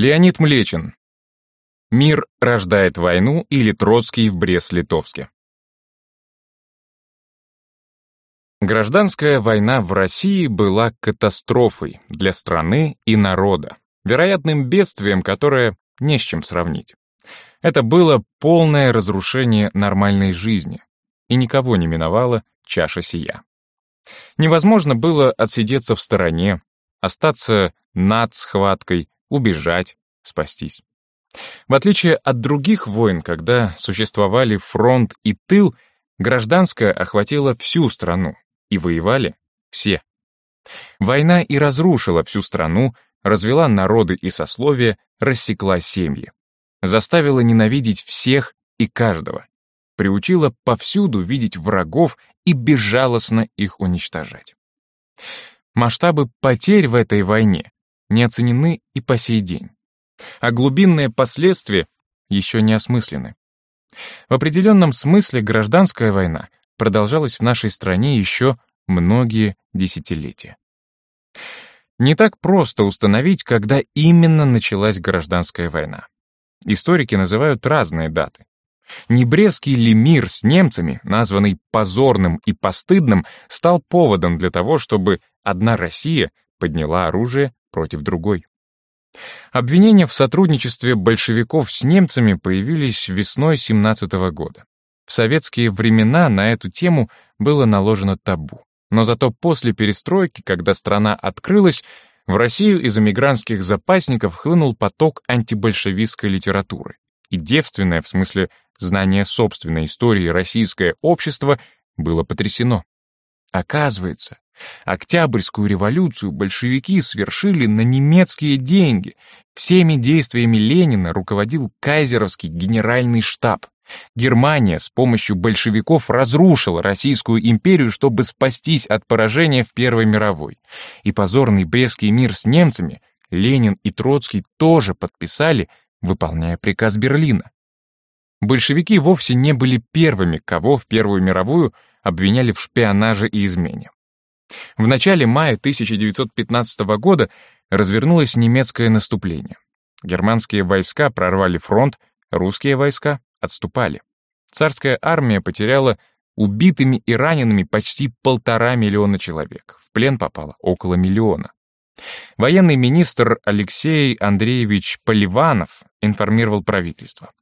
Леонид Млечин. Мир рождает войну или Троцкий в Брест-Литовске. Гражданская война в России была катастрофой для страны и народа, вероятным бедствием, которое не с чем сравнить. Это было полное разрушение нормальной жизни, и никого не миновала чаша сия. Невозможно было отсидеться в стороне, остаться над схваткой, убежать, спастись. В отличие от других войн, когда существовали фронт и тыл, гражданская охватила всю страну, и воевали все. Война и разрушила всю страну, развела народы и сословия, рассекла семьи. Заставила ненавидеть всех и каждого. Приучила повсюду видеть врагов и безжалостно их уничтожать. Масштабы потерь в этой войне не оценены и по сей день. А глубинные последствия еще не осмыслены. В определенном смысле гражданская война продолжалась в нашей стране еще многие десятилетия. Не так просто установить, когда именно началась гражданская война. Историки называют разные даты. Небрезский ли мир с немцами, названный позорным и постыдным, стал поводом для того, чтобы одна Россия подняла оружие против другой. Обвинения в сотрудничестве большевиков с немцами появились весной 17 года. В советские времена на эту тему было наложено табу. Но зато после перестройки, когда страна открылась, в Россию из эмигрантских запасников хлынул поток антибольшевистской литературы. И девственное, в смысле знания собственной истории российское общество, было потрясено. Оказывается, Октябрьскую революцию большевики свершили на немецкие деньги. Всеми действиями Ленина руководил кайзеровский генеральный штаб. Германия с помощью большевиков разрушила Российскую империю, чтобы спастись от поражения в Первой мировой. И позорный Брестский мир с немцами Ленин и Троцкий тоже подписали, выполняя приказ Берлина. Большевики вовсе не были первыми, кого в Первую мировую обвиняли в шпионаже и измене. В начале мая 1915 года развернулось немецкое наступление. Германские войска прорвали фронт, русские войска отступали. Царская армия потеряла убитыми и ранеными почти полтора миллиона человек. В плен попало около миллиона. Военный министр Алексей Андреевич Поливанов информировал правительство.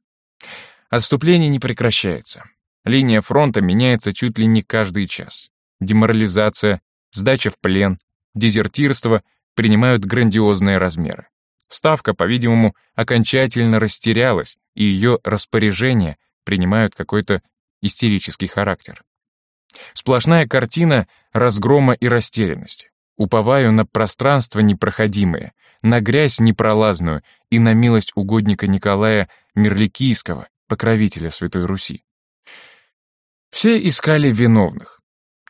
Отступление не прекращается. Линия фронта меняется чуть ли не каждый час. Деморализация, сдача в плен, дезертирство принимают грандиозные размеры. Ставка, по-видимому, окончательно растерялась, и ее распоряжения принимают какой-то истерический характер. Сплошная картина разгрома и растерянности. Уповаю на пространство непроходимое, на грязь непролазную и на милость угодника Николая Мерликийского, покровителя Святой Руси. Все искали виновных.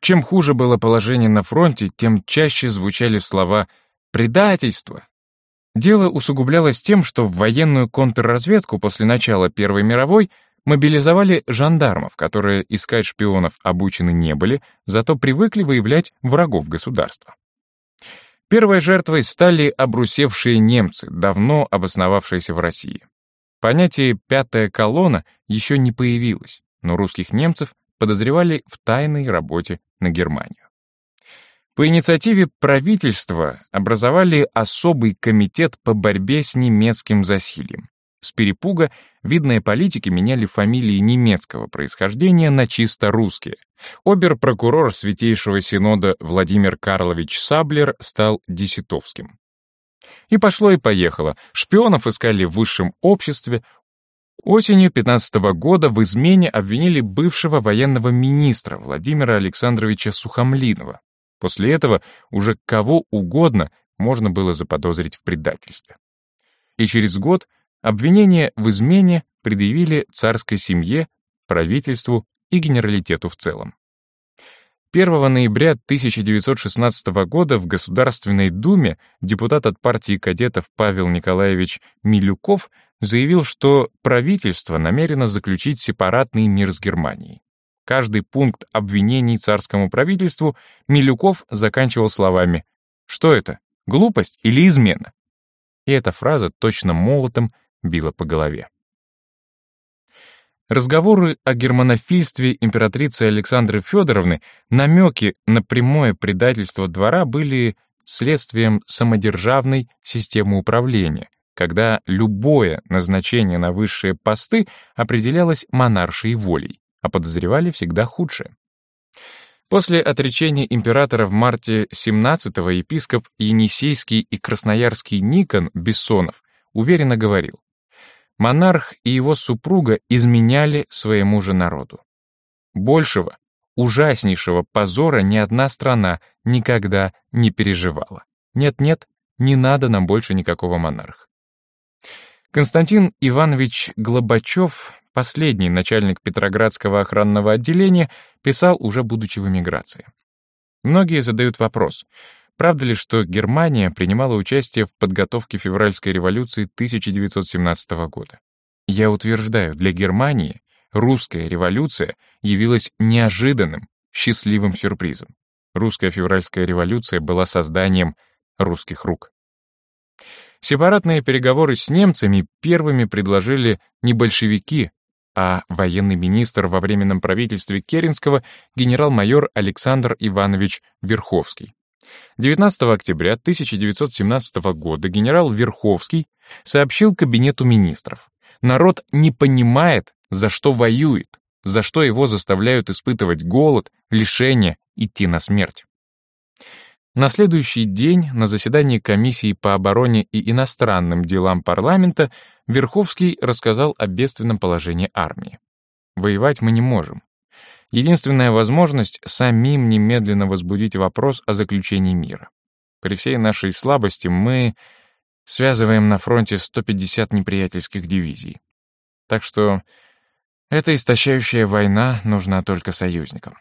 Чем хуже было положение на фронте, тем чаще звучали слова «предательство», Дело усугублялось тем, что в военную контрразведку после начала Первой мировой мобилизовали жандармов, которые искать шпионов обучены не были, зато привыкли выявлять врагов государства. Первой жертвой стали обрусевшие немцы, давно обосновавшиеся в России. Понятие «пятая колонна» еще не появилось, но русских немцев подозревали в тайной работе на Германию. По инициативе правительства образовали особый комитет по борьбе с немецким засильем. С перепуга видные политики меняли фамилии немецкого происхождения на чисто русские. Обер-прокурор Святейшего Синода Владимир Карлович Саблер стал Десятовским. И пошло и поехало. Шпионов искали в высшем обществе. Осенью 15 -го года в измене обвинили бывшего военного министра Владимира Александровича Сухомлинова. После этого уже кого угодно можно было заподозрить в предательстве. И через год обвинения в измене предъявили царской семье, правительству и генералитету в целом. 1 ноября 1916 года в Государственной Думе депутат от партии кадетов Павел Николаевич Милюков заявил, что правительство намерено заключить сепаратный мир с Германией. Каждый пункт обвинений царскому правительству Милюков заканчивал словами «Что это? Глупость или измена?» и эта фраза точно молотом била по голове. Разговоры о германофильстве императрицы Александры Федоровны, намеки на прямое предательство двора были следствием самодержавной системы управления, когда любое назначение на высшие посты определялось монаршей волей, а подозревали всегда худшее. После отречения императора в марте 17-го епископ Енисейский и Красноярский Никон Бессонов уверенно говорил, монарх и его супруга изменяли своему же народу. Большего, ужаснейшего позора ни одна страна никогда не переживала. Нет-нет, не надо нам больше никакого монарха. Константин Иванович Глобачев последний начальник Петроградского охранного отделения, писал уже будучи в эмиграции. Многие задают вопрос, правда ли, что Германия принимала участие в подготовке февральской революции 1917 года? Я утверждаю, для Германии русская революция явилась неожиданным, счастливым сюрпризом. Русская февральская революция была созданием русских рук. Сепаратные переговоры с немцами первыми предложили не большевики, а военный министр во временном правительстве Керенского генерал-майор Александр Иванович Верховский. 19 октября 1917 года генерал Верховский сообщил Кабинету министров. Народ не понимает, за что воюет, за что его заставляют испытывать голод, лишение, идти на смерть. На следующий день на заседании комиссии по обороне и иностранным делам парламента Верховский рассказал о бедственном положении армии. Воевать мы не можем. Единственная возможность — самим немедленно возбудить вопрос о заключении мира. При всей нашей слабости мы связываем на фронте 150 неприятельских дивизий. Так что эта истощающая война нужна только союзникам.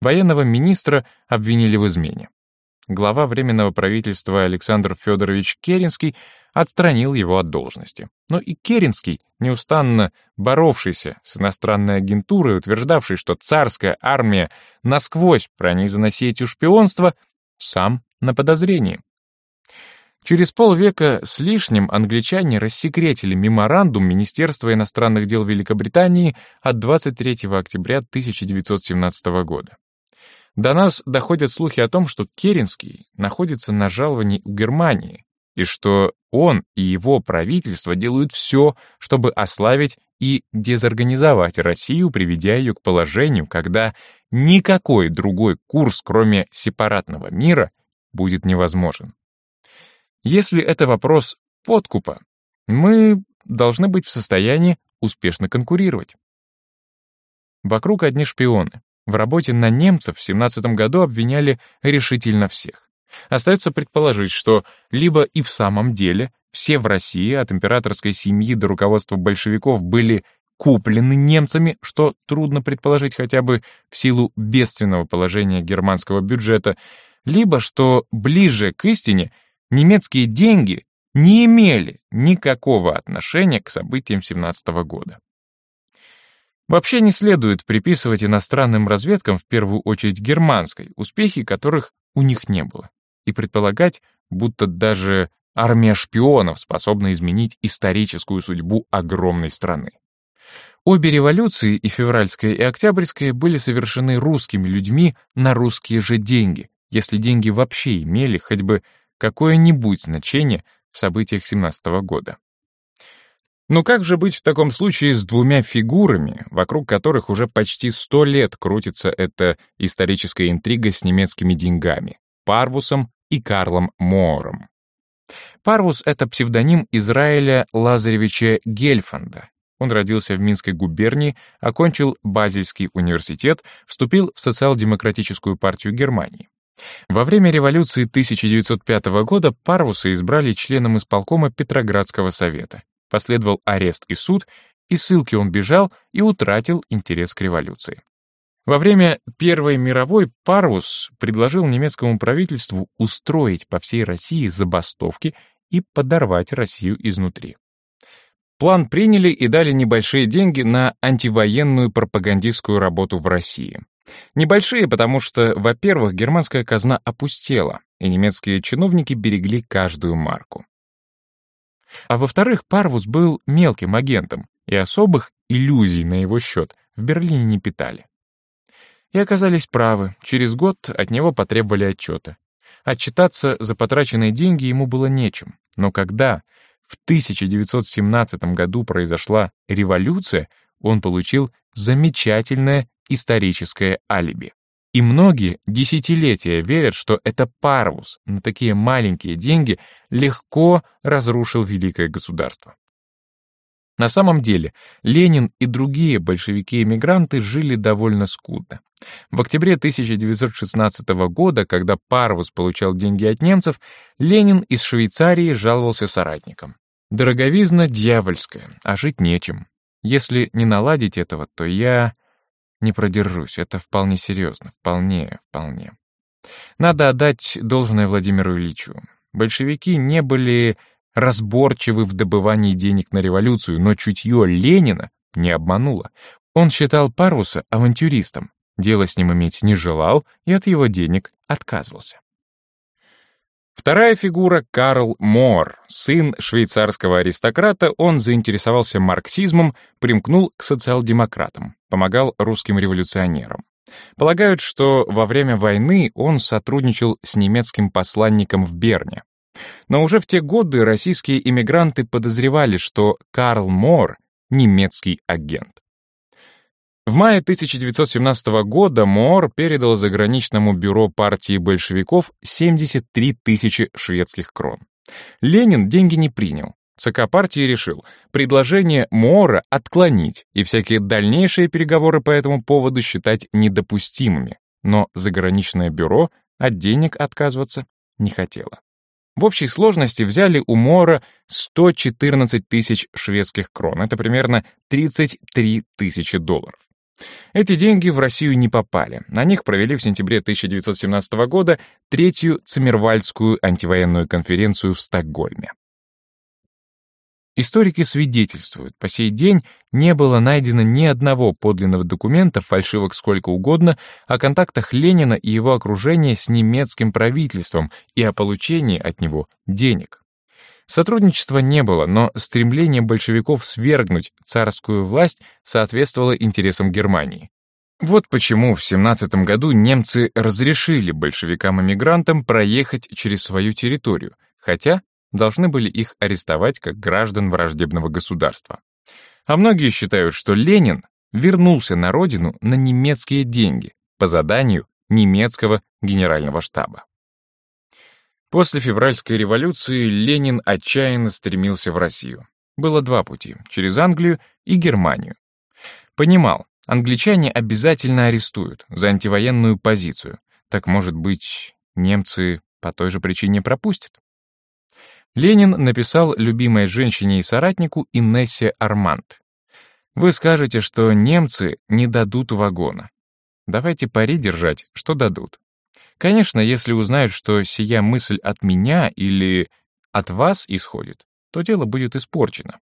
Военного министра обвинили в измене. Глава Временного правительства Александр Федорович Керенский отстранил его от должности. Но и Керенский, неустанно боровшийся с иностранной агентурой, утверждавший, что царская армия насквозь пронизана сетью шпионства, сам на подозрении. Через полвека с лишним англичане рассекретили меморандум Министерства иностранных дел Великобритании от 23 октября 1917 года. До нас доходят слухи о том, что Керенский находится на жаловании у Германии, и что он и его правительство делают все, чтобы ославить и дезорганизовать Россию, приведя ее к положению, когда никакой другой курс, кроме сепаратного мира, будет невозможен. Если это вопрос подкупа, мы должны быть в состоянии успешно конкурировать. Вокруг одни шпионы. В работе на немцев в 17 году обвиняли решительно всех. Остается предположить, что либо и в самом деле все в России, от императорской семьи до руководства большевиков, были куплены немцами, что трудно предположить хотя бы в силу бедственного положения германского бюджета, либо что ближе к истине немецкие деньги не имели никакого отношения к событиям 17 года. Вообще не следует приписывать иностранным разведкам, в первую очередь германской, успехи которых у них не было, и предполагать, будто даже армия шпионов способна изменить историческую судьбу огромной страны. Обе революции, и февральская, и октябрьская, были совершены русскими людьми на русские же деньги, если деньги вообще имели хоть бы какое-нибудь значение в событиях 17 года. Но как же быть в таком случае с двумя фигурами, вокруг которых уже почти сто лет крутится эта историческая интрига с немецкими деньгами — Парвусом и Карлом Моором? Парвус — это псевдоним Израиля Лазаревича Гельфанда. Он родился в Минской губернии, окончил Базельский университет, вступил в социал-демократическую партию Германии. Во время революции 1905 года Парвуса избрали членом исполкома Петроградского совета. Последовал арест и суд, и ссылки он бежал и утратил интерес к революции. Во время Первой мировой Парвус предложил немецкому правительству устроить по всей России забастовки и подорвать Россию изнутри. План приняли и дали небольшие деньги на антивоенную пропагандистскую работу в России. Небольшие, потому что, во-первых, германская казна опустела, и немецкие чиновники берегли каждую марку. А во-вторых, Парвус был мелким агентом, и особых иллюзий на его счет в Берлине не питали. И оказались правы, через год от него потребовали отчета. Отчитаться за потраченные деньги ему было нечем. Но когда в 1917 году произошла революция, он получил замечательное историческое алиби. И многие десятилетия верят, что это Парвус на такие маленькие деньги легко разрушил великое государство. На самом деле, Ленин и другие большевики-эмигранты жили довольно скудно. В октябре 1916 года, когда Парвус получал деньги от немцев, Ленин из Швейцарии жаловался соратникам. «Дороговизна дьявольская, а жить нечем. Если не наладить этого, то я не продержусь. Это вполне серьезно, вполне, вполне. Надо отдать должное Владимиру Ильичу. Большевики не были разборчивы в добывании денег на революцию, но чутье Ленина не обмануло. Он считал Парвуса авантюристом, дело с ним иметь не желал и от его денег отказывался. Вторая фигура — Карл Мор, сын швейцарского аристократа, он заинтересовался марксизмом, примкнул к социал-демократам, помогал русским революционерам. Полагают, что во время войны он сотрудничал с немецким посланником в Берне. Но уже в те годы российские иммигранты подозревали, что Карл Мор — немецкий агент. В мае 1917 года Моор передал заграничному бюро партии большевиков 73 тысячи шведских крон. Ленин деньги не принял. ЦК партии решил предложение Моора отклонить и всякие дальнейшие переговоры по этому поводу считать недопустимыми, но заграничное бюро от денег отказываться не хотело. В общей сложности взяли у Мора 114 тысяч шведских крон, это примерно 33 тысячи долларов. Эти деньги в Россию не попали. На них провели в сентябре 1917 года третью Циммервальдскую антивоенную конференцию в Стокгольме. Историки свидетельствуют, по сей день не было найдено ни одного подлинного документа, фальшивок сколько угодно, о контактах Ленина и его окружения с немецким правительством и о получении от него денег. Сотрудничества не было, но стремление большевиков свергнуть царскую власть соответствовало интересам Германии. Вот почему в 17 году немцы разрешили большевикам-эмигрантам проехать через свою территорию, хотя должны были их арестовать как граждан враждебного государства. А многие считают, что Ленин вернулся на родину на немецкие деньги по заданию немецкого генерального штаба. После февральской революции Ленин отчаянно стремился в Россию. Было два пути — через Англию и Германию. Понимал, англичане обязательно арестуют за антивоенную позицию. Так, может быть, немцы по той же причине пропустят? Ленин написал любимой женщине и соратнику Инессе Арманд. «Вы скажете, что немцы не дадут вагона. Давайте пари держать, что дадут. Конечно, если узнают, что сия мысль от меня или от вас исходит, то дело будет испорчено.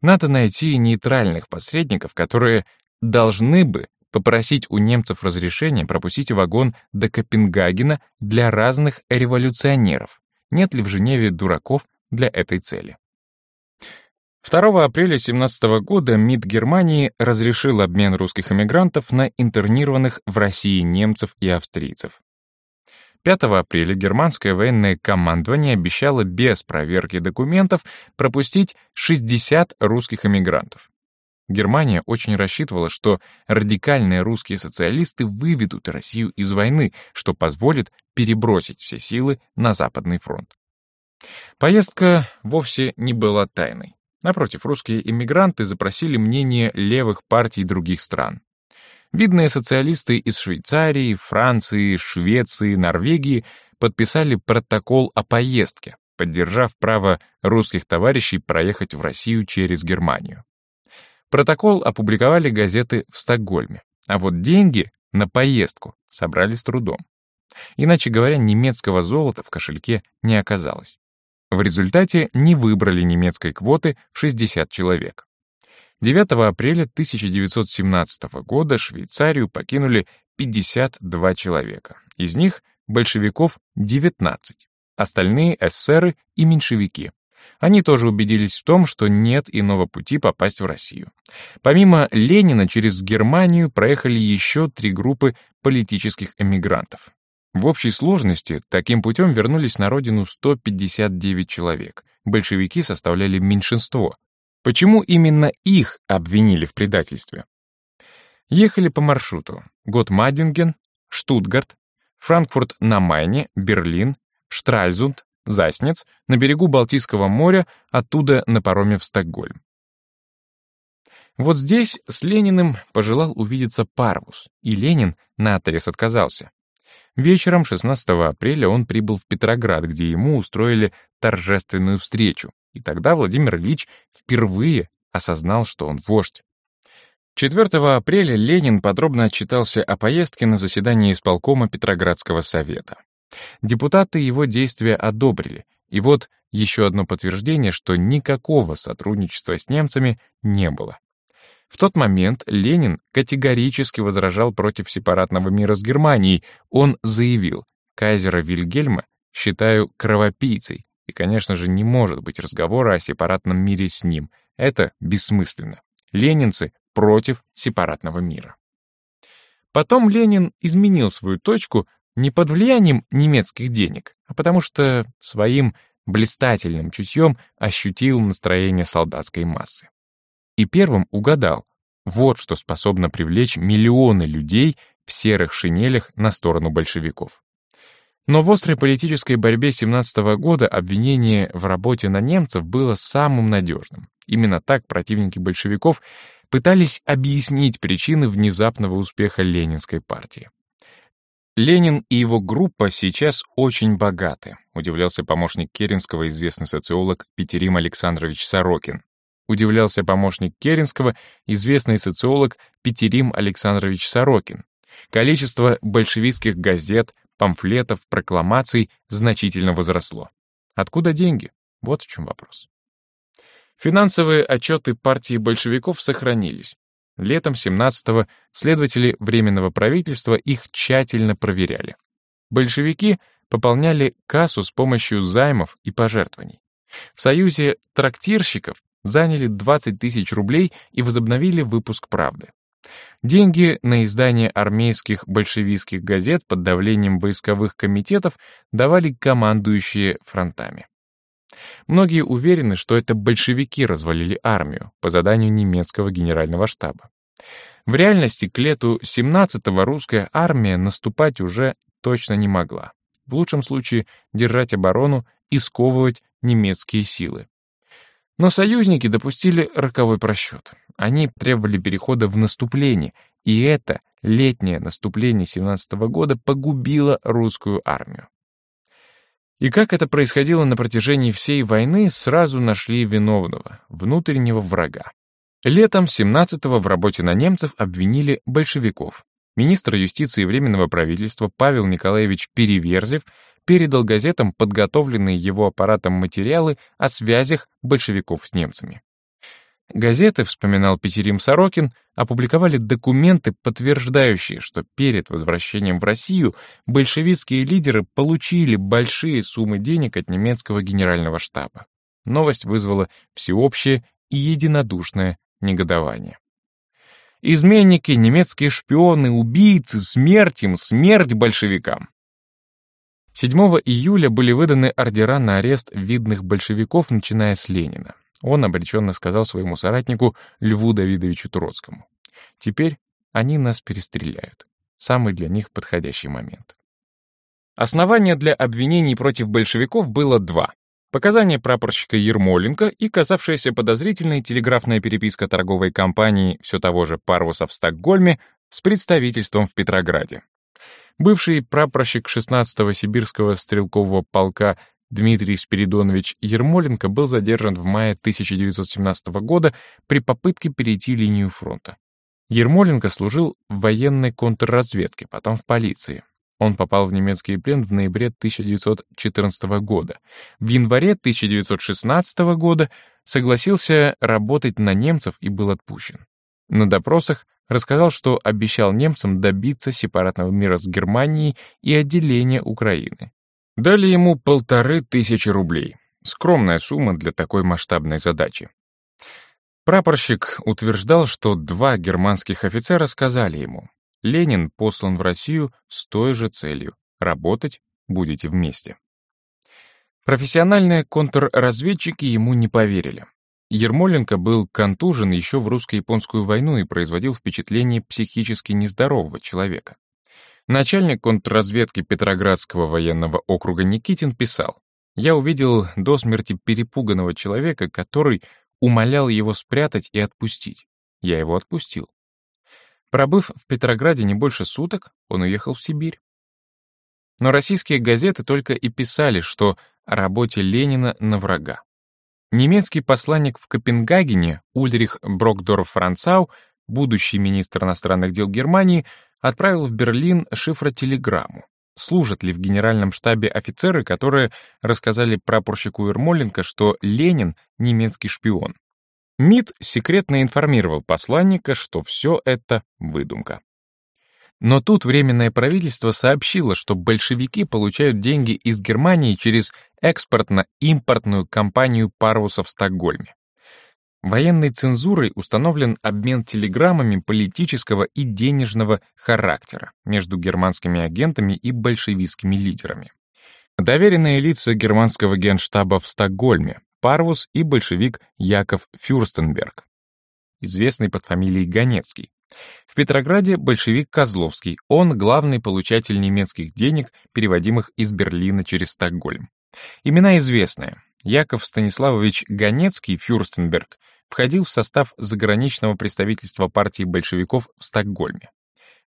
Надо найти нейтральных посредников, которые должны бы попросить у немцев разрешения пропустить вагон до Копенгагена для разных революционеров. Нет ли в Женеве дураков для этой цели? 2 апреля 17 года МИД Германии разрешил обмен русских эмигрантов на интернированных в России немцев и австрийцев. 5 апреля германское военное командование обещало без проверки документов пропустить 60 русских эмигрантов. Германия очень рассчитывала, что радикальные русские социалисты выведут Россию из войны, что позволит перебросить все силы на Западный фронт. Поездка вовсе не была тайной. Напротив, русские эмигранты запросили мнение левых партий других стран. Видные социалисты из Швейцарии, Франции, Швеции, Норвегии подписали протокол о поездке, поддержав право русских товарищей проехать в Россию через Германию. Протокол опубликовали газеты в Стокгольме, а вот деньги на поездку собрали с трудом. Иначе говоря, немецкого золота в кошельке не оказалось. В результате не выбрали немецкой квоты в 60 человек. 9 апреля 1917 года Швейцарию покинули 52 человека. Из них большевиков 19, остальные эсеры и меньшевики. Они тоже убедились в том, что нет иного пути попасть в Россию. Помимо Ленина через Германию проехали еще три группы политических эмигрантов. В общей сложности таким путем вернулись на родину 159 человек. Большевики составляли меньшинство. Почему именно их обвинили в предательстве? Ехали по маршруту Готмадинген, Штутгарт, Франкфурт на Майне, Берлин, Штральзунд, Заснец, на берегу Балтийского моря, оттуда на пароме в Стокгольм. Вот здесь с Лениным пожелал увидеться Парвус, и Ленин наотрез отказался. Вечером 16 апреля он прибыл в Петроград, где ему устроили торжественную встречу, и тогда Владимир Ильич впервые осознал, что он вождь. 4 апреля Ленин подробно отчитался о поездке на заседание исполкома Петроградского совета. Депутаты его действия одобрили, и вот еще одно подтверждение, что никакого сотрудничества с немцами не было. В тот момент Ленин категорически возражал против сепаратного мира с Германией. Он заявил, кайзера Вильгельма считаю кровопийцей, и, конечно же, не может быть разговора о сепаратном мире с ним. Это бессмысленно. Ленинцы против сепаратного мира. Потом Ленин изменил свою точку не под влиянием немецких денег, а потому что своим блистательным чутьем ощутил настроение солдатской массы и первым угадал. Вот что способно привлечь миллионы людей в серых шинелях на сторону большевиков. Но в острой политической борьбе 17 -го года обвинение в работе на немцев было самым надежным. Именно так противники большевиков пытались объяснить причины внезапного успеха Ленинской партии. Ленин и его группа сейчас очень богаты, удивлялся помощник Керенского, известный социолог Петерим Александрович Сорокин удивлялся помощник Керенского, известный социолог Петерим Александрович Сорокин. Количество большевистских газет, памфлетов, прокламаций значительно возросло. Откуда деньги? Вот в чем вопрос. Финансовые отчеты партии большевиков сохранились. Летом 17-го следователи Временного правительства их тщательно проверяли. Большевики пополняли кассу с помощью займов и пожертвований. В Союзе трактирщиков заняли 20 тысяч рублей и возобновили выпуск «Правды». Деньги на издание армейских большевистских газет под давлением войсковых комитетов давали командующие фронтами. Многие уверены, что это большевики развалили армию по заданию немецкого генерального штаба. В реальности к лету 17-го русская армия наступать уже точно не могла. В лучшем случае держать оборону и сковывать немецкие силы. Но союзники допустили роковой просчет. Они требовали перехода в наступление, и это летнее наступление 17 -го года погубило русскую армию. И как это происходило на протяжении всей войны, сразу нашли виновного, внутреннего врага. Летом 17-го в работе на немцев обвинили большевиков. Министр юстиции Временного правительства Павел Николаевич Переверзев передал газетам подготовленные его аппаратом материалы о связях большевиков с немцами. Газеты, вспоминал Петерим Сорокин, опубликовали документы, подтверждающие, что перед возвращением в Россию большевистские лидеры получили большие суммы денег от немецкого генерального штаба. Новость вызвала всеобщее и единодушное негодование. Изменники, немецкие шпионы, убийцы, смерть им, смерть большевикам. 7 июля были выданы ордера на арест видных большевиков, начиная с Ленина. Он обреченно сказал своему соратнику Льву Давидовичу Троцкому. «Теперь они нас перестреляют. Самый для них подходящий момент». Основания для обвинений против большевиков было два. Показания прапорщика Ермоленко и казавшаяся подозрительной телеграфная переписка торговой компании все того же Парвуса в Стокгольме с представительством в Петрограде. Бывший прапорщик 16-го сибирского стрелкового полка Дмитрий Спиридонович Ермоленко был задержан в мае 1917 года при попытке перейти линию фронта. Ермоленко служил в военной контрразведке, потом в полиции. Он попал в немецкий плен в ноябре 1914 года. В январе 1916 года согласился работать на немцев и был отпущен. На допросах рассказал, что обещал немцам добиться сепаратного мира с Германией и отделения Украины. Дали ему полторы тысячи рублей. Скромная сумма для такой масштабной задачи. Прапорщик утверждал, что два германских офицера сказали ему, «Ленин послан в Россию с той же целью — работать будете вместе». Профессиональные контрразведчики ему не поверили. Ермоленко был контужен еще в русско-японскую войну и производил впечатление психически нездорового человека. Начальник контрразведки Петроградского военного округа Никитин писал, «Я увидел до смерти перепуганного человека, который умолял его спрятать и отпустить. Я его отпустил. Пробыв в Петрограде не больше суток, он уехал в Сибирь. Но российские газеты только и писали, что о работе Ленина на врага. Немецкий посланник в Копенгагене Ульрих Брокдорф-Францау, будущий министр иностранных дел Германии, отправил в Берлин шифротелеграмму служат ли в генеральном штабе офицеры, которые рассказали прапорщику Ермоленко, что Ленин — немецкий шпион. МИД секретно информировал посланника, что все это выдумка. Но тут Временное правительство сообщило, что большевики получают деньги из Германии через экспортно-импортную компанию Парвуса в Стокгольме. Военной цензурой установлен обмен телеграммами политического и денежного характера между германскими агентами и большевистскими лидерами. Доверенные лица германского генштаба в Стокгольме, Парвус и большевик Яков Фюрстенберг, известный под фамилией Ганецкий. В Петрограде большевик Козловский, он главный получатель немецких денег, переводимых из Берлина через Стокгольм. Имена известные. Яков Станиславович Ганецкий Фюрстенберг входил в состав заграничного представительства партии большевиков в Стокгольме.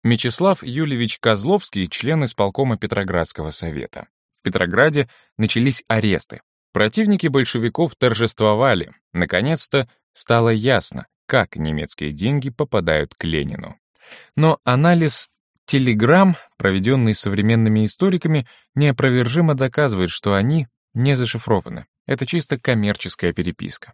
Мечислав Юлевич Козловский — член исполкома Петроградского совета. В Петрограде начались аресты. Противники большевиков торжествовали. Наконец-то стало ясно, как немецкие деньги попадают к Ленину. Но анализ телеграмм, проведенный современными историками, неопровержимо доказывает, что они не зашифрованы. Это чисто коммерческая переписка.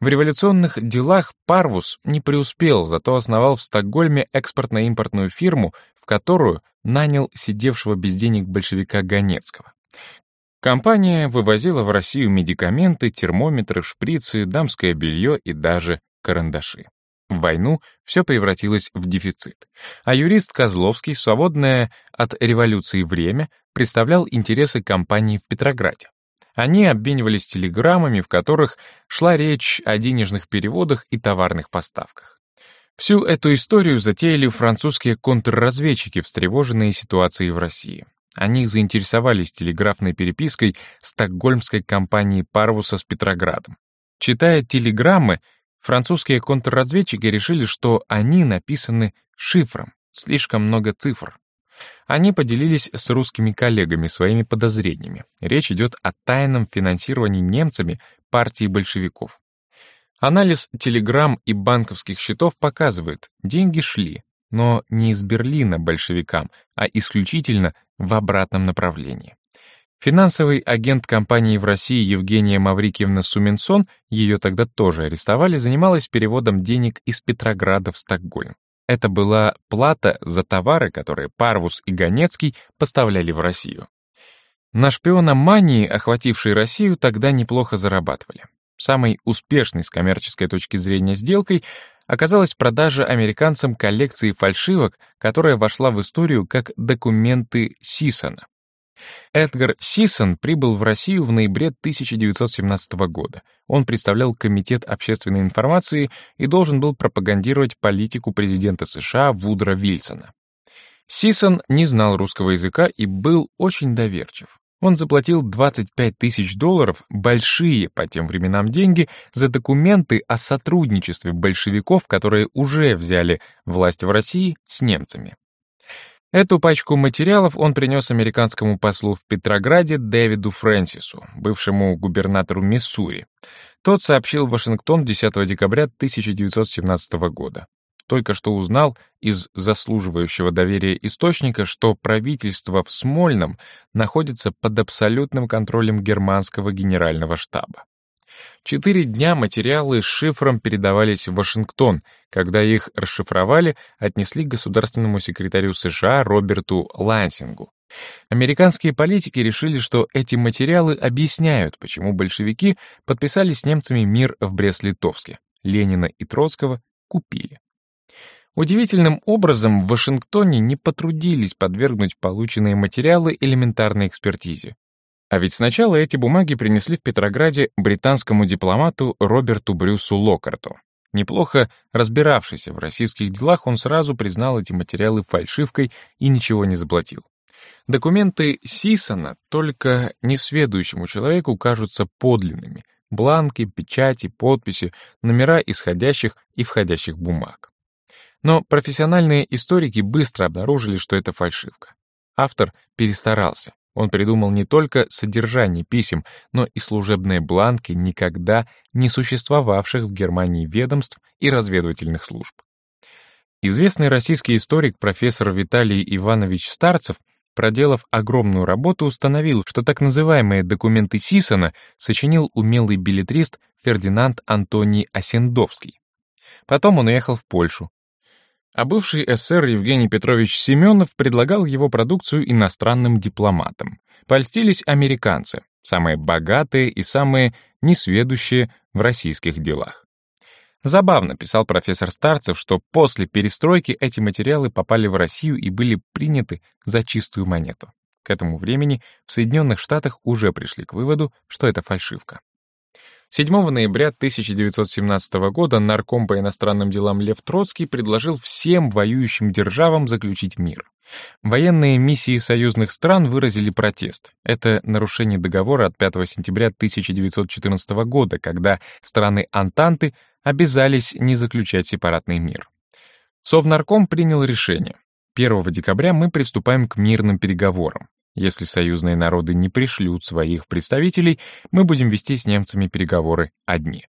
В революционных делах Парвус не преуспел, зато основал в Стокгольме экспортно-импортную фирму, в которую нанял сидевшего без денег большевика Ганецкого. Компания вывозила в Россию медикаменты, термометры, шприцы, дамское белье и даже карандаши. В войну все превратилось в дефицит. А юрист Козловский, свободное от революции время, представлял интересы компании в Петрограде. Они обменивались телеграммами, в которых шла речь о денежных переводах и товарных поставках. Всю эту историю затеяли французские контрразведчики, встревоженные ситуацией в России. Они заинтересовались телеграфной перепиской стокгольмской компании Парвуса с Петроградом. Читая телеграммы, французские контрразведчики решили, что они написаны шифром, слишком много цифр. Они поделились с русскими коллегами своими подозрениями. Речь идет о тайном финансировании немцами партии большевиков. Анализ телеграмм и банковских счетов показывает, деньги шли, но не из Берлина большевикам, а исключительно в обратном направлении. Финансовый агент компании в России Евгения Маврикиевна Суменсон, ее тогда тоже арестовали, занималась переводом денег из Петрограда в Стокгольм. Это была плата за товары, которые Парвус и Ганецкий поставляли в Россию. На шпиономании, охватившей Россию, тогда неплохо зарабатывали. Самой успешной с коммерческой точки зрения сделкой оказалась продажа американцам коллекции фальшивок, которая вошла в историю как документы Сисона. Эдгар Сисон прибыл в Россию в ноябре 1917 года. Он представлял Комитет общественной информации и должен был пропагандировать политику президента США Вудро Вильсона. Сисон не знал русского языка и был очень доверчив. Он заплатил 25 тысяч долларов, большие по тем временам деньги, за документы о сотрудничестве большевиков, которые уже взяли власть в России с немцами. Эту пачку материалов он принес американскому послу в Петрограде Дэвиду Фрэнсису, бывшему губернатору Миссури. Тот сообщил в Вашингтон 10 декабря 1917 года. Только что узнал из заслуживающего доверия источника, что правительство в Смольном находится под абсолютным контролем германского генерального штаба. Четыре дня материалы с шифром передавались в Вашингтон. Когда их расшифровали, отнесли к государственному секретарю США Роберту Лансингу. Американские политики решили, что эти материалы объясняют, почему большевики подписали с немцами мир в Брест-Литовске. Ленина и Троцкого купили. Удивительным образом в Вашингтоне не потрудились подвергнуть полученные материалы элементарной экспертизе. А ведь сначала эти бумаги принесли в Петрограде британскому дипломату Роберту Брюсу Локарту. Неплохо разбиравшийся в российских делах, он сразу признал эти материалы фальшивкой и ничего не заплатил. Документы Сисона только несведущему человеку кажутся подлинными. Бланки, печати, подписи, номера исходящих и входящих бумаг. Но профессиональные историки быстро обнаружили, что это фальшивка. Автор перестарался. Он придумал не только содержание писем, но и служебные бланки никогда не существовавших в Германии ведомств и разведывательных служб. Известный российский историк профессор Виталий Иванович Старцев, проделав огромную работу, установил, что так называемые документы Сисона сочинил умелый билетрист Фердинанд Антоний Осендовский. Потом он уехал в Польшу, а бывший эсер Евгений Петрович Семенов предлагал его продукцию иностранным дипломатам. Польстились американцы, самые богатые и самые несведущие в российских делах. Забавно, писал профессор Старцев, что после перестройки эти материалы попали в Россию и были приняты за чистую монету. К этому времени в Соединенных Штатах уже пришли к выводу, что это фальшивка. 7 ноября 1917 года нарком по иностранным делам Лев Троцкий предложил всем воюющим державам заключить мир. Военные миссии союзных стран выразили протест. Это нарушение договора от 5 сентября 1914 года, когда страны Антанты обязались не заключать сепаратный мир. Совнарком принял решение. 1 декабря мы приступаем к мирным переговорам. Если союзные народы не пришлют своих представителей, мы будем вести с немцами переговоры одни.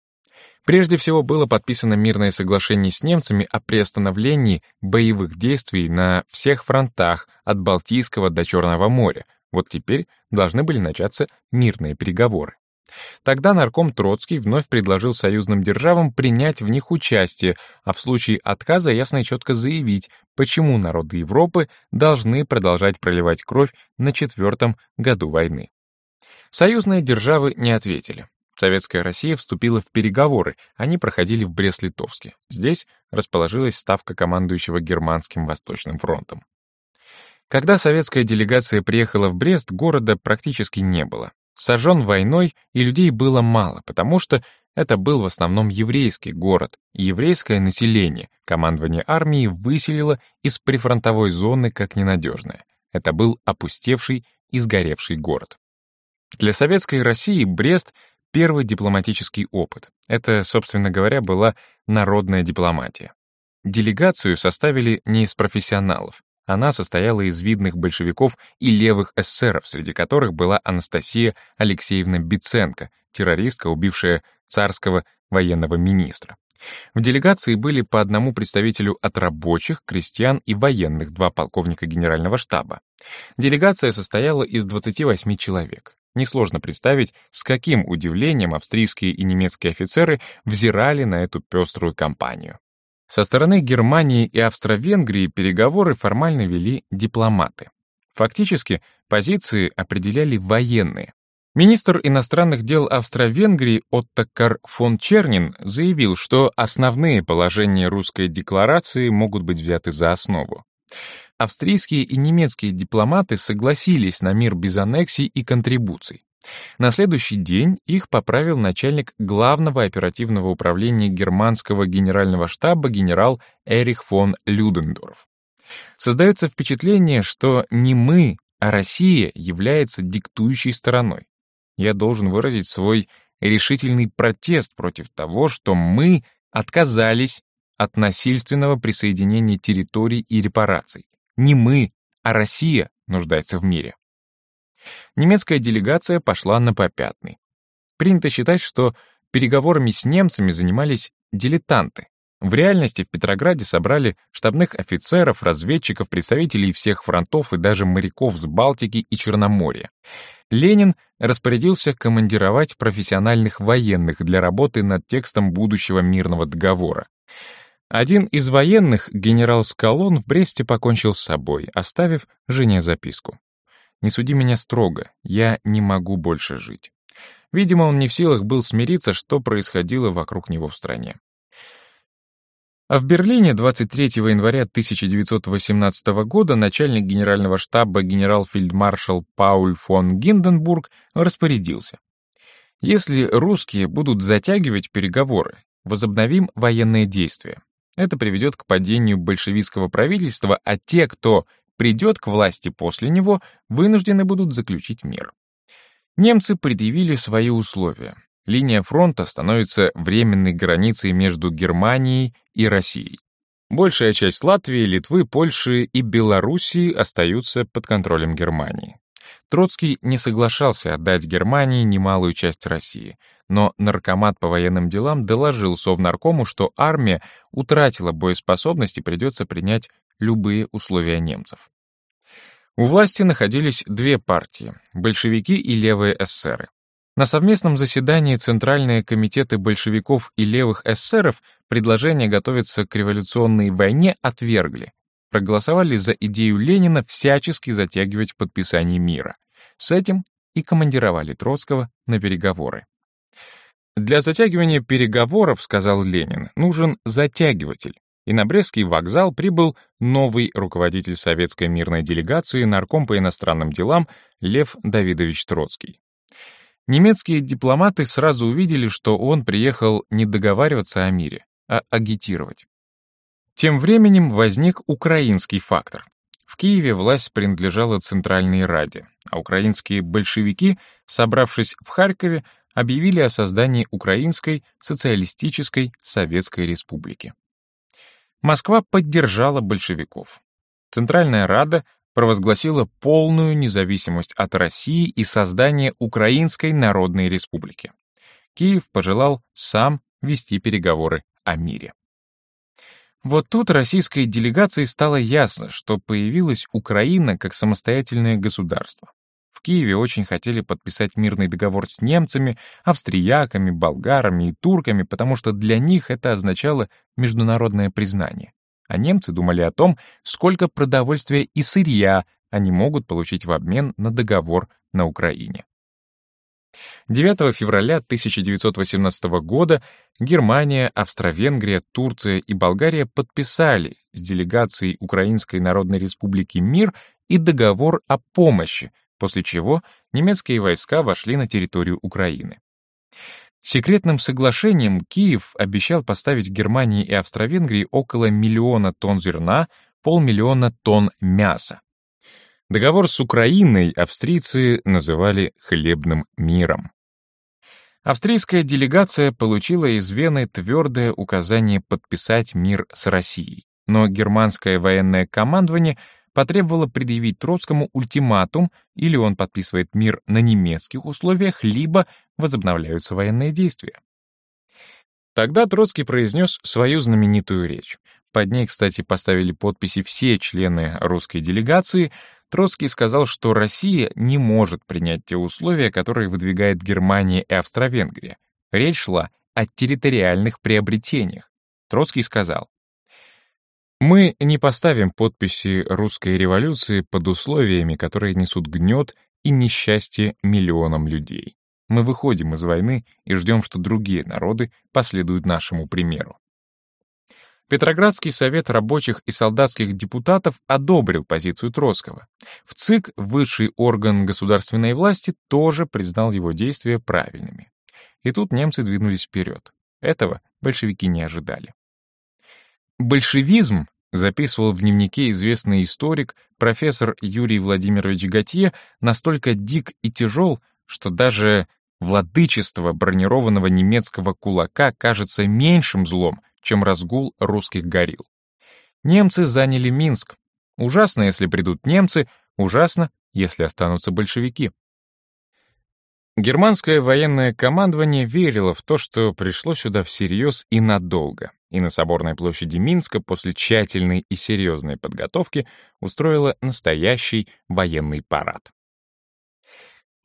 Прежде всего было подписано мирное соглашение с немцами о приостановлении боевых действий на всех фронтах от Балтийского до Черного моря. Вот теперь должны были начаться мирные переговоры. Тогда нарком Троцкий вновь предложил союзным державам принять в них участие, а в случае отказа ясно и четко заявить, почему народы Европы должны продолжать проливать кровь на четвертом году войны. Союзные державы не ответили. Советская Россия вступила в переговоры, они проходили в Брест-Литовске. Здесь расположилась ставка командующего Германским Восточным фронтом. Когда советская делегация приехала в Брест, города практически не было сожжен войной, и людей было мало, потому что это был в основном еврейский город, и еврейское население командование армии выселило из прифронтовой зоны как ненадежное. Это был опустевший и сгоревший город. Для советской России Брест — первый дипломатический опыт. Это, собственно говоря, была народная дипломатия. Делегацию составили не из профессионалов. Она состояла из видных большевиков и левых эсеров, среди которых была Анастасия Алексеевна Биценко, террористка, убившая царского военного министра. В делегации были по одному представителю от рабочих, крестьян и военных, два полковника генерального штаба. Делегация состояла из 28 человек. Несложно представить, с каким удивлением австрийские и немецкие офицеры взирали на эту пеструю компанию. Со стороны Германии и Австро-Венгрии переговоры формально вели дипломаты. Фактически, позиции определяли военные. Министр иностранных дел Австро-Венгрии Оттокар фон Чернин заявил, что основные положения русской декларации могут быть взяты за основу. Австрийские и немецкие дипломаты согласились на мир без аннексий и контрибуций. На следующий день их поправил начальник главного оперативного управления германского генерального штаба генерал Эрих фон Людендорф. Создается впечатление, что не мы, а Россия является диктующей стороной. Я должен выразить свой решительный протест против того, что мы отказались от насильственного присоединения территорий и репараций. Не мы, а Россия нуждается в мире немецкая делегация пошла на попятный. Принято считать, что переговорами с немцами занимались дилетанты. В реальности в Петрограде собрали штабных офицеров, разведчиков, представителей всех фронтов и даже моряков с Балтики и Черноморья. Ленин распорядился командировать профессиональных военных для работы над текстом будущего мирного договора. Один из военных, генерал Скалон, в Бресте покончил с собой, оставив жене записку. «Не суди меня строго, я не могу больше жить». Видимо, он не в силах был смириться, что происходило вокруг него в стране. А в Берлине 23 января 1918 года начальник генерального штаба генерал-фельдмаршал Пауль фон Гинденбург распорядился. Если русские будут затягивать переговоры, возобновим военные действия. Это приведет к падению большевистского правительства, а те, кто придет к власти после него, вынуждены будут заключить мир. Немцы предъявили свои условия. Линия фронта становится временной границей между Германией и Россией. Большая часть Латвии, Литвы, Польши и Белоруссии остаются под контролем Германии. Троцкий не соглашался отдать Германии немалую часть России, но наркомат по военным делам доложил Совнаркому, что армия утратила боеспособность и придется принять любые условия немцев. У власти находились две партии — большевики и левые эсеры. На совместном заседании Центральные комитеты большевиков и левых эсеров предложение готовиться к революционной войне отвергли. Проголосовали за идею Ленина всячески затягивать подписание мира. С этим и командировали Троцкого на переговоры. Для затягивания переговоров, сказал Ленин, нужен затягиватель. И на Брестский вокзал прибыл новый руководитель советской мирной делегации, нарком по иностранным делам Лев Давидович Троцкий. Немецкие дипломаты сразу увидели, что он приехал не договариваться о мире, а агитировать. Тем временем возник украинский фактор. В Киеве власть принадлежала Центральной Раде, а украинские большевики, собравшись в Харькове, объявили о создании Украинской социалистической Советской Республики. Москва поддержала большевиков. Центральная Рада провозгласила полную независимость от России и создание Украинской Народной Республики. Киев пожелал сам вести переговоры о мире. Вот тут российской делегации стало ясно, что появилась Украина как самостоятельное государство. В Киеве очень хотели подписать мирный договор с немцами, австрияками, болгарами и турками, потому что для них это означало международное признание а немцы думали о том, сколько продовольствия и сырья они могут получить в обмен на договор на Украине. 9 февраля 1918 года Германия, Австро-Венгрия, Турция и Болгария подписали с делегацией Украинской Народной Республики мир и договор о помощи, после чего немецкие войска вошли на территорию Украины. Секретным соглашением Киев обещал поставить Германии и Австро-Венгрии около миллиона тонн зерна, полмиллиона тонн мяса. Договор с Украиной австрийцы называли «хлебным миром». Австрийская делегация получила из Вены твердое указание подписать мир с Россией, но германское военное командование потребовало предъявить Троцкому ультиматум, или он подписывает мир на немецких условиях, либо возобновляются военные действия. Тогда Троцкий произнес свою знаменитую речь. Под ней, кстати, поставили подписи все члены русской делегации. Троцкий сказал, что Россия не может принять те условия, которые выдвигает Германия и Австро-Венгрия. Речь шла о территориальных приобретениях. Троцкий сказал, мы не поставим подписи русской революции под условиями, которые несут гнет и несчастье миллионам людей. Мы выходим из войны и ждем, что другие народы последуют нашему примеру. Петроградский совет рабочих и солдатских депутатов одобрил позицию Троцкого. В ЦИК, высший орган государственной власти, тоже признал его действия правильными. И тут немцы двинулись вперед. Этого большевики не ожидали. Большевизм, записывал в дневнике известный историк, профессор Юрий Владимирович Готье, настолько дик и тяжел, что даже владычество бронированного немецкого кулака кажется меньшим злом, чем разгул русских горил. Немцы заняли Минск. Ужасно, если придут немцы, ужасно, если останутся большевики. Германское военное командование верило в то, что пришло сюда всерьез и надолго. и на Соборной площади Минска после тщательной и серьезной подготовки устроила настоящий военный парад.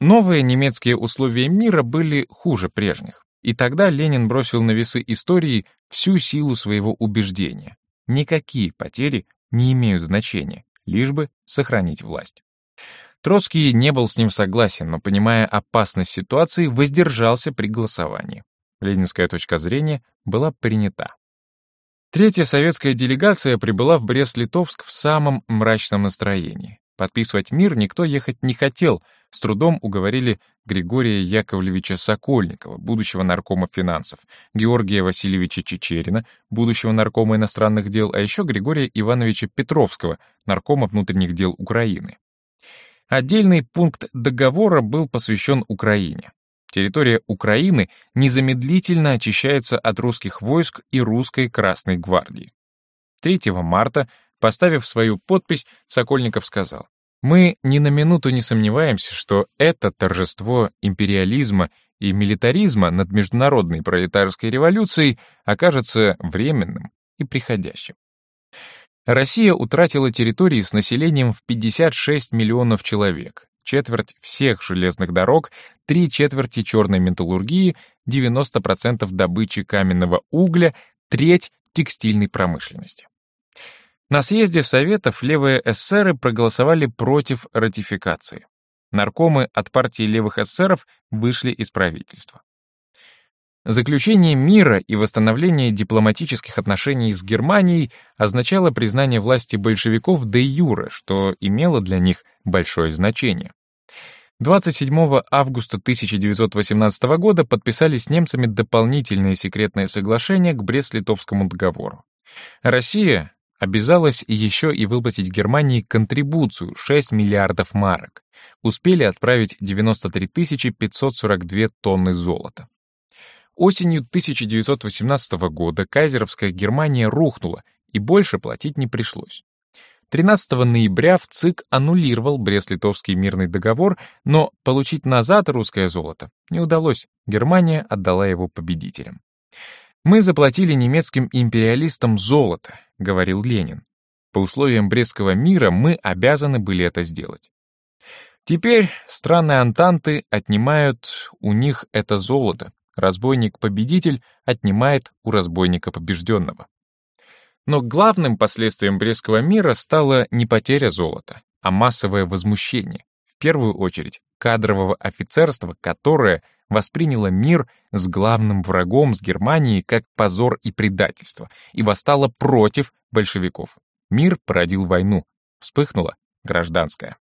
Новые немецкие условия мира были хуже прежних, и тогда Ленин бросил на весы истории всю силу своего убеждения. Никакие потери не имеют значения, лишь бы сохранить власть. Троцкий не был с ним согласен, но, понимая опасность ситуации, воздержался при голосовании. Ленинская точка зрения была принята. Третья советская делегация прибыла в Брест-Литовск в самом мрачном настроении. Подписывать мир никто ехать не хотел, с трудом уговорили Григория Яковлевича Сокольникова, будущего наркома финансов, Георгия Васильевича Чечерина, будущего наркома иностранных дел, а еще Григория Ивановича Петровского, наркома внутренних дел Украины. Отдельный пункт договора был посвящен Украине. Территория Украины незамедлительно очищается от русских войск и русской Красной гвардии. 3 марта, поставив свою подпись, Сокольников сказал, «Мы ни на минуту не сомневаемся, что это торжество империализма и милитаризма над международной пролетарской революцией окажется временным и приходящим. Россия утратила территории с населением в 56 миллионов человек, четверть всех железных дорог, три четверти черной металлургии, 90% добычи каменного угля, треть текстильной промышленности. На съезде Советов левые эсеры проголосовали против ратификации. Наркомы от партии левых эсеров вышли из правительства. Заключение мира и восстановление дипломатических отношений с Германией означало признание власти большевиков де юре, что имело для них большое значение. 27 августа 1918 года подписали с немцами дополнительные секретные соглашения к Брест-Литовскому договору. Россия обязалась еще и выплатить Германии контрибуцию 6 миллиардов марок. Успели отправить 93 542 тонны золота. Осенью 1918 года кайзеровская Германия рухнула, и больше платить не пришлось. 13 ноября в ЦИК аннулировал Брест-Литовский мирный договор, но получить назад русское золото не удалось, Германия отдала его победителям. «Мы заплатили немецким империалистам золото», — говорил Ленин. «По условиям Брестского мира мы обязаны были это сделать». Теперь страны Антанты отнимают у них это золото, разбойник-победитель отнимает у разбойника побежденного. Но главным последствием Брестского мира стала не потеря золота, а массовое возмущение, в первую очередь кадрового офицерства, которое восприняло мир с главным врагом с Германией как позор и предательство и восстало против большевиков. Мир породил войну, вспыхнула гражданская.